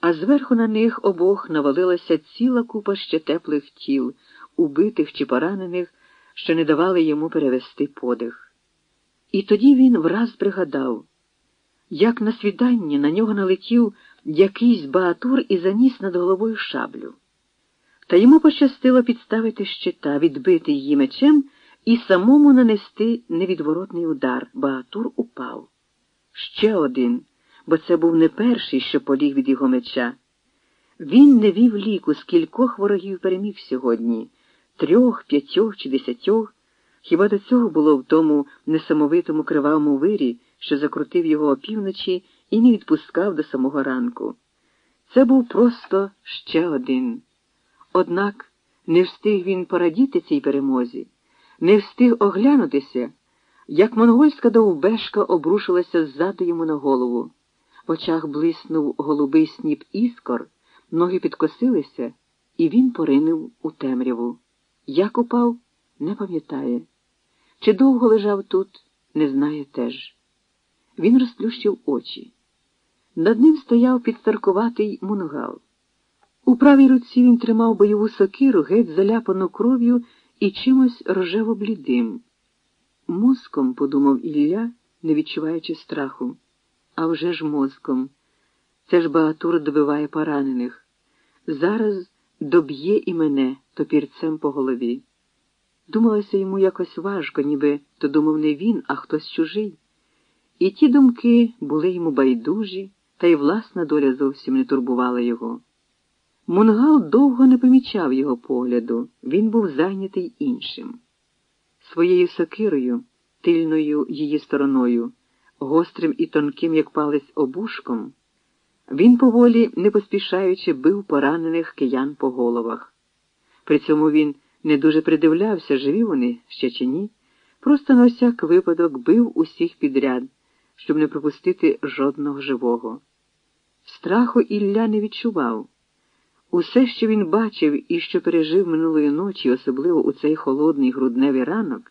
а зверху на них обох навалилася ціла купа ще теплих тіл, убитих чи поранених, що не давали йому перевести подих. І тоді він враз пригадав, як на свіданні на нього налетів якийсь багатур і заніс над головою шаблю. Та йому пощастило підставити щита, відбити її мечем і самому нанести невідворотний удар. Багатур упав. Ще один, бо це був не перший, що поліг від його меча. Він не вів ліку, скількох ворогів переміг сьогодні трьох, п'ятьох чи десятьох. Хіба до цього було в тому несамовитому кривавому вирі, що закрутив його опівночі і не відпускав до самого ранку? Це був просто ще один. Однак не встиг він порадіти цій перемозі, не встиг оглянутися, як монгольська довбешка обрушилася ззаду йому на голову. Очах блиснув голубий сніп іскор, ноги підкосилися, і він поринув у темряву. Як упав, не пам'ятає. Чи довго лежав тут, не знає теж. Він розплющив очі. Над ним стояв підстаркуватий мунгал. У правій руці він тримав бойову сокиру, геть заляпану кров'ю і чимось рожево блідим. Мозком, подумав Ілля, не відчуваючи страху. А вже ж мозком. Це ж багатур добиває поранених. Зараз доб'є і мене топірцем по голові. Думалося йому якось важко, ніби то думав не він, а хтось чужий. І ті думки були йому байдужі, та й власна доля зовсім не турбувала його. Мунгал довго не помічав його погляду, він був зайнятий іншим. Своєю сокирою, тильною її стороною, гострим і тонким, як палець обушком, він поволі, не поспішаючи, бив поранених киян по головах. При цьому він не дуже придивлявся, живі вони ще чи ні, просто на всяк випадок бив усіх підряд, щоб не пропустити жодного живого. Страху Ілля не відчував. Усе, що він бачив і що пережив минулої ночі, особливо у цей холодний грудневий ранок,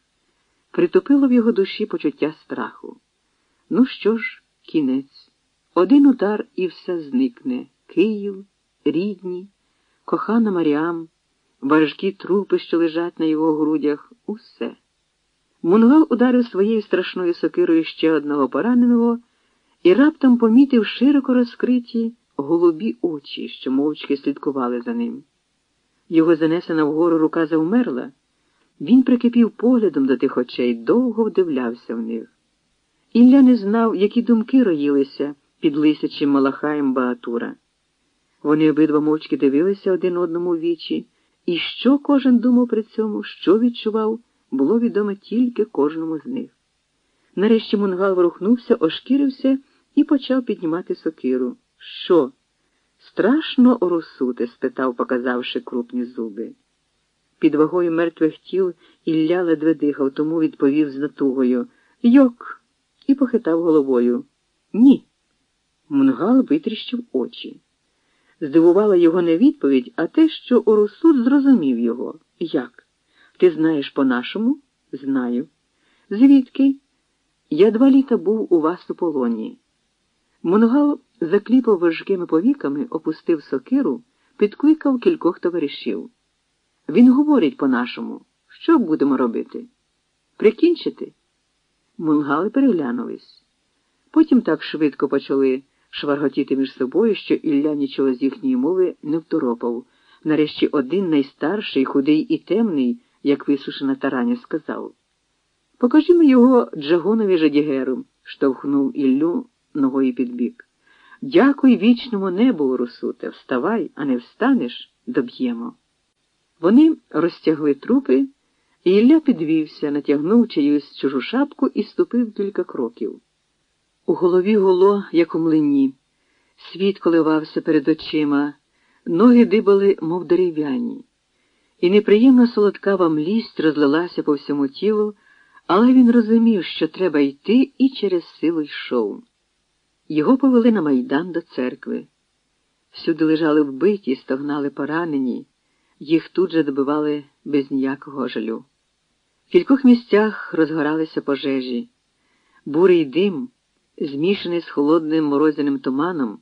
притупило в його душі почуття страху. Ну що ж, кінець, один удар і все зникне Київ, рідні, кохана Маріам, важкі трупи, що лежать на його грудях, усе. Мунгал ударив своєю страшною сокирою ще одного пораненого і раптом помітив широко розкриті голубі очі, що мовчки слідкували за ним. Його занесена вгору рука завмерла, він прикипів поглядом до тих очей, довго вдивлявся в них. Ілля не знав, які думки роїлися під лисячим малахаєм багатура. Вони обидва мовчки дивилися один одному в вічі, і що кожен думав при цьому, що відчував, було відомо тільки кожному з них. Нарешті мунгал ворухнувся, ошкірився і почав піднімати сокиру. Що? Страшно орусути? спитав, показавши крупні зуби. Під вагою мертвих тіл Ілля ледве дихав, тому відповів з натугою Йок, і похитав головою. Ні. Мунгал витріщив очі. Здивувала його не відповідь, а те, що Орусут зрозумів його. Як? Ти знаєш по-нашому? Знаю. Звідки? Я два літа був у вас у полоні. Мунгал закліпав важкими повіками, опустив сокиру, підкликав кількох товаришів. Він говорить по-нашому. Що будемо робити? Прикінчити? Мунгали переглянулись. Потім так швидко почали шварготіти між собою, що Ілля нічого з їхньої мови не второпав. Нарешті один найстарший, худий і темний, як висушена тараня, сказав Покажімо його Джагонові Жадігеру, штовхнув Іллю ногою під бік. Дякуй вічному небу, Русуте, вставай, а не встанеш, доб'ємо. Вони розтягли трупи, Ілля підвівся, натягнув чиюсь чужу шапку і ступив кілька кроків. У голові гуло, як у млині. Світ коливався перед очима, ноги дибали, мов дерев'яні, і неприємна солодкава млість розлилася по всьому тілу, але він розумів, що треба йти, і через силу йшов. Його повели на майдан до церкви. Всюди лежали вбиті, стогнали поранені, їх тут же добивали без ніякого жалю. В кількох місцях розгоралися пожежі, бурий дим змішаний з холодним морозяним туманом,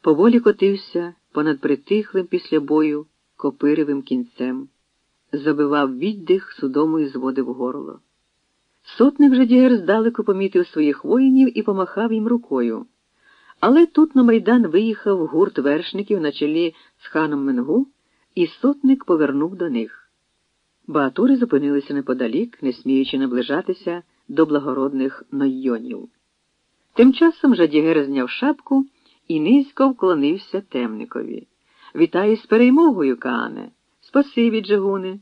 поволі котився понад притихлим після бою копиревим кінцем, забивав віддих судому і зводив горло. Сотник Жадігер здалеку помітив своїх воїнів і помахав їм рукою. Але тут на майдан виїхав гурт вершників на чолі з ханом Менгу, і сотник повернув до них. Баатури зупинилися неподалік, не сміючи наближатися до благородних ноййонів. Тим часом Жадігер зняв шапку і низько вклонився темникові. Вітаю з перемогою, Каане. Спасибі, Джигуне.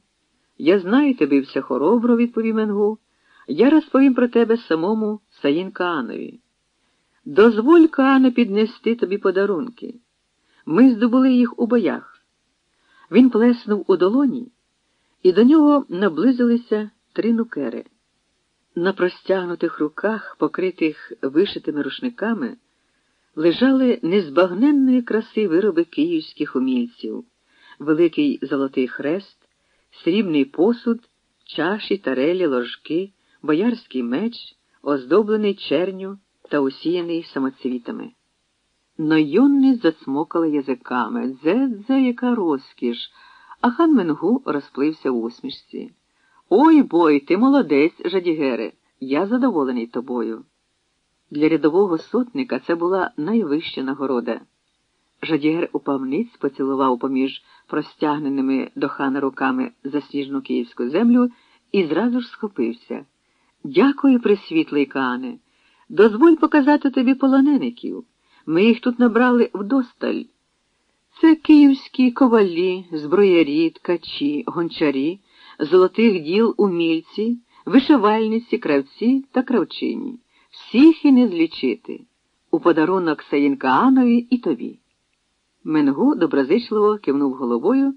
Я знаю тебе все хоробро, відповів Менгу. Я розповім про тебе самому Саїн Каанові. Дозволь, Каане, піднести тобі подарунки. Ми здобули їх у боях. Він плеснув у долоні, і до нього наблизилися три нукери. На простягнутих руках, покритих вишитими рушниками, лежали незбагненної краси вироби київських умільців, великий золотий хрест, срібний посуд, чаші, тарелі, ложки, боярський меч, оздоблений черню та усіяний самоцвітами. Нойонни зацмокали язиками. Дзе-дзе, яка розкіш, а хан Менгу розплився в усмішці. Ой бой, ти молодець, Жадігере, я задоволений тобою. Для рядового сотника це була найвища нагорода. Жадігер упав ниць, поцілував поміж простягненими до хана руками засніжну київську землю і зразу ж схопився. Дякую, присвітлий Каане. Дозволь показати тобі полонеників. Ми їх тут набрали вдосталь. Це київські ковалі, зброярі, ткачі, гончарі, золотих діл умільці, вишивальниці, кравці та кравчині. Всіх і не злічити. У подарунок Саїнкаанові і тобі. Менгу доброзичливо кивнув головою